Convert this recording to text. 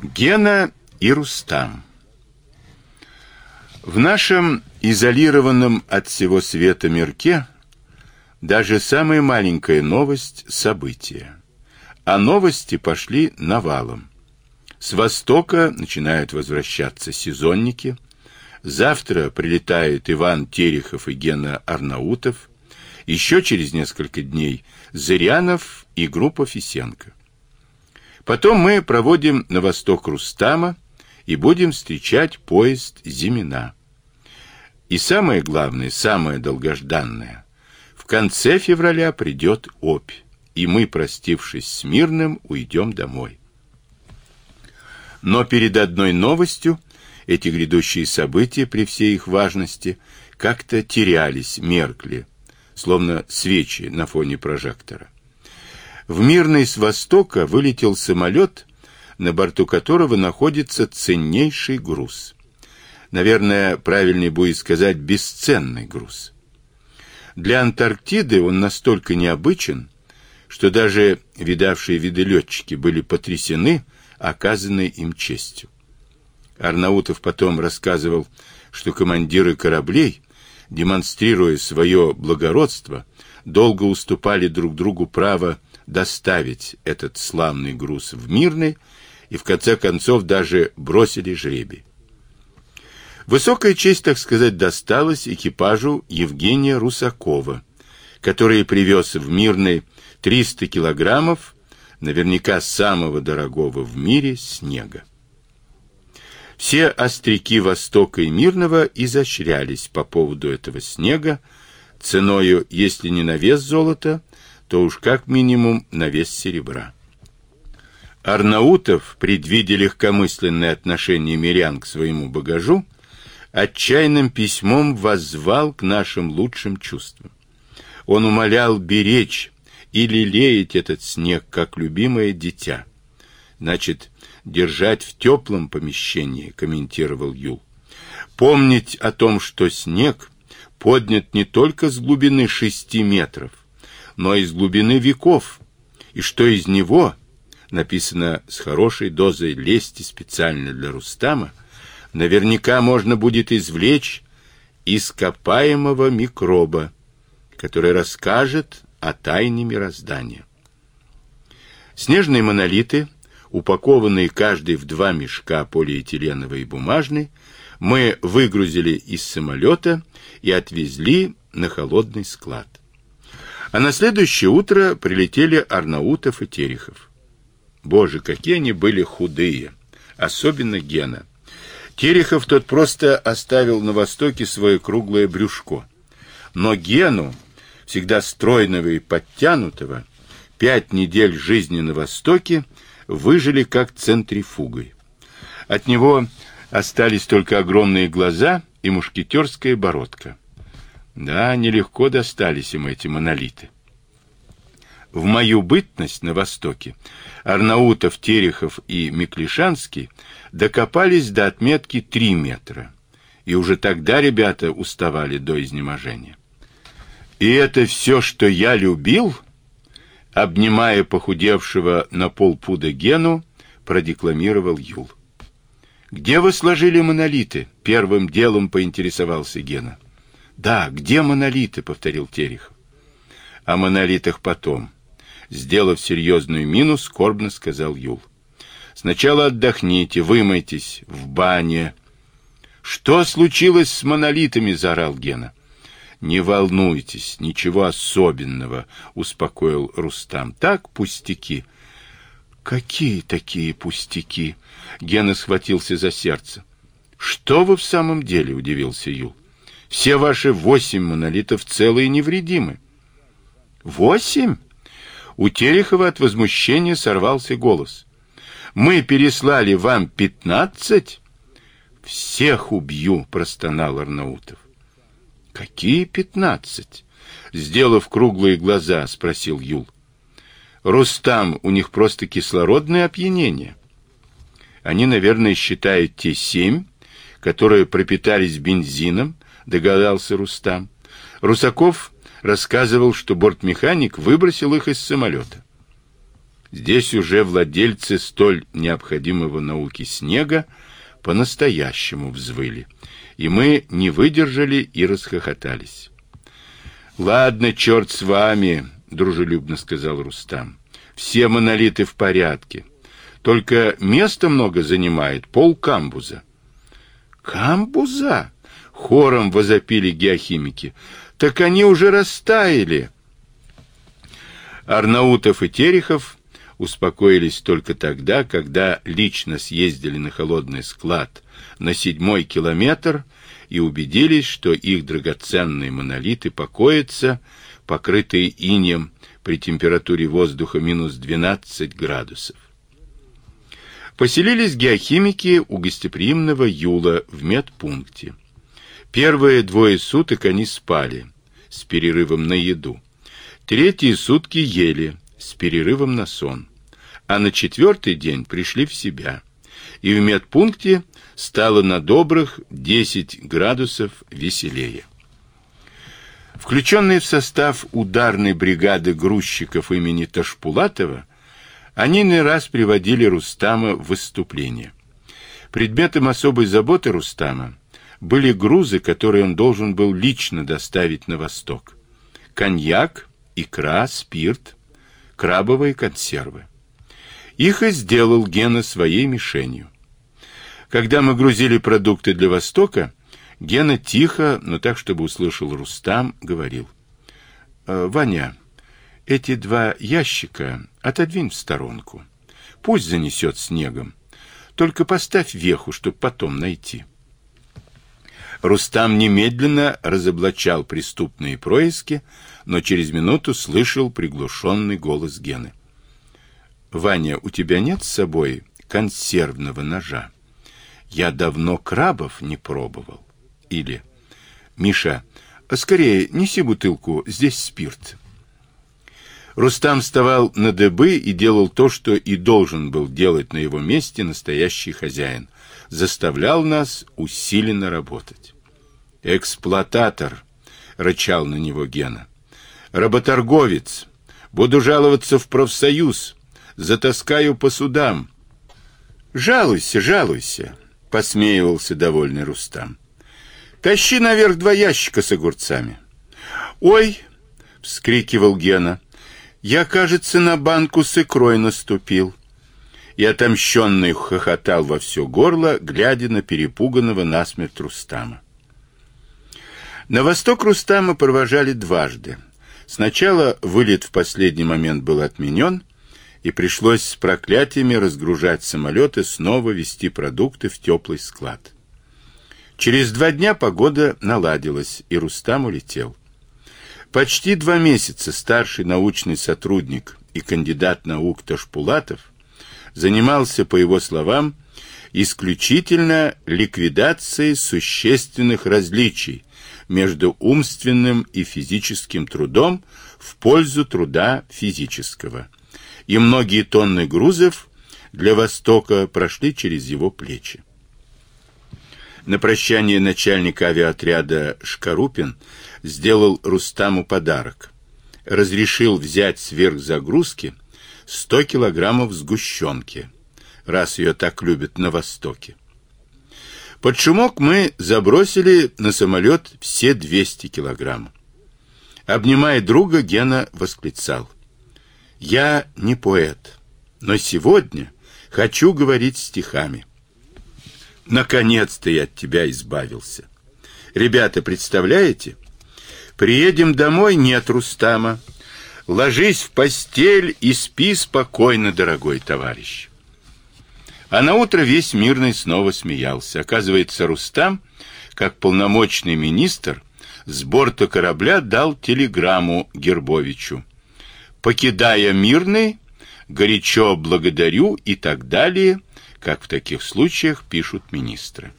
Гена и Рустам. В нашем изолированном от всего света мирке даже самая маленькая новость – событие. А новости пошли навалом. С востока начинают возвращаться сезонники. Завтра прилетают Иван Терехов и Гена Арнаутов. Еще через несколько дней – Зырянов и группа Фисенко. Потом мы проводим на восток Рустама и будем встречать поезд Зимина. И самое главное, самое долгожданное, в конце февраля придет Обь, и мы, простившись с Мирным, уйдем домой. Но перед одной новостью эти грядущие события при всей их важности как-то терялись, меркли, словно свечи на фоне прожектора. В Мирный с востока вылетел самолет, на борту которого находится ценнейший груз. Наверное, правильнее будет сказать бесценный груз. Для Антарктиды он настолько необычен, что даже видавшие виды летчики были потрясены оказанной им честью. Арнаутов потом рассказывал, что командиры кораблей, демонстрируя свое благородство, долго уступали друг другу право доставить этот славный груз в Мирный и в конце концов даже бросили жребий. Высокая честь, так сказать, досталась экипажу Евгения Русакова, который привез в Мирный 300 килограммов, наверняка самого дорогого в мире, снега. Все остряки Востока и Мирного изощрялись по поводу этого снега, ценою, если не на вес золота, то уж как минимум на вес серебра. Арнаутов, предвидя легкомысленное отношение мирян к своему багажу, отчаянным письмом воззвал к нашим лучшим чувствам. Он умолял беречь и лелеять этот снег, как любимое дитя. Значит, держать в теплом помещении, комментировал Юл. Помнить о том, что снег поднят не только с глубины шести метров, но из глубины веков, и что из него, написано с хорошей дозой лести специально для Рустама, наверняка можно будет извлечь ископаемого микроба, который расскажет о тайне мироздания. Снежные монолиты, упакованные каждый в два мешка полиэтиленовой и бумажной, мы выгрузили из самолета и отвезли на холодный склад. А на следующее утро прилетели Арнаутов и Терехов. Боже, какие они были худые, особенно Гена. Терехов тот просто оставил на востоке свое круглое брюшко. Но Гену, всегда стройного и подтянутого, пять недель жизни на востоке выжили как центрифугой. От него остались только огромные глаза и мушкетерская бородка. Да, нелегко достались им эти монолиты. В мою бытность на Востоке Арнаутов, Терехов и Миклишанский докопались до отметки 3 метра. И уже тогда ребята уставали до изнеможения. И это все, что я любил, обнимая похудевшего на полпуда Гену, продекламировал Юл. Где вы сложили монолиты? Первым делом поинтересовался Гена. Да, где монолиты, повторил Терехов. О монолитах потом. Сделав серьезную мину, скорбно сказал Юл. Сначала отдохните, вымойтесь в бане. Что случилось с монолитами, заорал Гена. Не волнуйтесь, ничего особенного, успокоил Рустам. Так пустяки. Какие такие пустяки? Гена схватился за сердце. Что вы в самом деле, удивился Юл. Все ваши восемь монолитов целы и невредимы. Восемь? У Терехова от возмущения сорвался голос. Мы переслали вам пятнадцать? Всех убью, простонал Арнаутов. Какие пятнадцать? Сделав круглые глаза, спросил Юл. Рустам, у них просто кислородное опьянение. Они, наверное, считают те семь, которые пропитались бензином, догадался Рустам. Русаков рассказывал, что бортмеханик выбросил их из самолета. Здесь уже владельцы столь необходимого науке снега по-настоящему взвыли, и мы не выдержали и расхохотались. «Ладно, черт с вами», — дружелюбно сказал Рустам. «Все монолиты в порядке. Только места много занимает пол камбуза». «Камбуза?» — хором возопили геохимики. «Так они уже растаяли». Арнаутов и Терехов успокоились только тогда, когда лично съездили на холодный склад на седьмой километр и убедились, что их драгоценные монолиты покоятся, покрытые инеем при температуре воздуха минус 12 градусов. Поселились геохимики у гостеприимного Юла в медпункте. Первые двое суток они спали с перерывом на еду. Третьи сутки ели с перерывом на сон. А на четвертый день пришли в себя. И в медпункте стало на добрых 10 градусов веселее. Включенные в состав ударной бригады грузчиков имени Ташпулатова, они не раз приводили Рустама в выступление. Предметом особой заботы Рустама были грузы, которые он должен был лично доставить на восток. Коньяк, икра, спирт, крабовые консервы. Их и сделал Гена своей мишенью. Когда мы грузили продукты для Востока, Гена тихо, но так, чтобы услышал Рустам, говорил. «Э, «Ваня, эти два ящика отодвинь в сторонку. Пусть занесет снегом. Только поставь веху, чтобы потом найти». Рустам немедленно разоблачал преступные происки, но через минуту слышал приглушенный голос Гены. «Ваня, у тебя нет с собой консервного ножа? Я давно крабов не пробовал». Или «Миша, скорее неси бутылку, здесь спирт». Рустам вставал на дыбы и делал то, что и должен был делать на его месте настоящий хозяин. Заставлял нас усиленно работать. «Эксплуататор!» — рычал на него Гена. «Работорговец! Буду жаловаться в профсоюз! Затаскаю по судам!» «Жалуйся, жалуйся!» — посмеивался довольный Рустам. «Тащи наверх два ящика с огурцами!» «Ой!» — вскрикивал Гена. «Я, кажется, на банку с икрой наступил!» И отомщенный хохотал во все горло, глядя на перепуганного насмерть Рустама. На восток Рустама провожали дважды. Сначала вылет в последний момент был отменен, и пришлось с проклятиями разгружать самолет и снова везти продукты в теплый склад. Через два дня погода наладилась, и Рустам улетел. Почти два месяца старший научный сотрудник и кандидат наук Ташпулатов занимался, по его словам, исключительно ликвидацией существенных различий между умственным и физическим трудом в пользу труда физического. И многие тонны грузов для Востока прошли через его плечи. На прощание начальник авиаотряда Шкарупин сделал Рустаму подарок. Разрешил взять сверхзагрузки 100 килограммов сгущенки, раз ее так любят на Востоке. Под шумок мы забросили на самолет все 200 килограмм. Обнимая друга, Гена восклицал. «Я не поэт, но сегодня хочу говорить стихами. Наконец-то я от тебя избавился. Ребята, представляете? Приедем домой, нет Рустама. Ложись в постель и спи спокойно, дорогой товарищ». А на утро весь мирный снова смеялся. Оказывается, Рустам, как полномочный министр, с борта корабля дал телеграмму Гербовичу. Покидая мирный, горячо благодарю и так далее, как в таких случаях пишут министры.